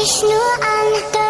dich nur an.